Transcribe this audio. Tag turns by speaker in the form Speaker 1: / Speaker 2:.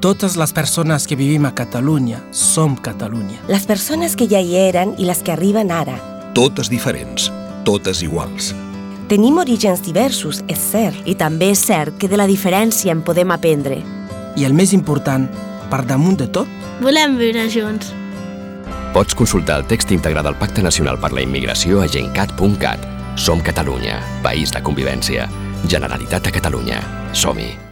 Speaker 1: Totes les persones que vivim a Catalunya som Catalunya.
Speaker 2: Les persones que ja hi eren i les que arriben ara.
Speaker 3: Totes diferents, totes iguals.
Speaker 2: Tenim orígens diversos, és cert.
Speaker 4: I també és cert que de la diferència en podem aprendre.
Speaker 1: I el més important, per damunt de tot...
Speaker 5: Volem viure junts.
Speaker 6: Pots consultar el text íntegre del Pacte Nacional per la Immigració a gencat.cat. Som Catalunya, país de convivència. Generalitat de Catalunya. Som-hi.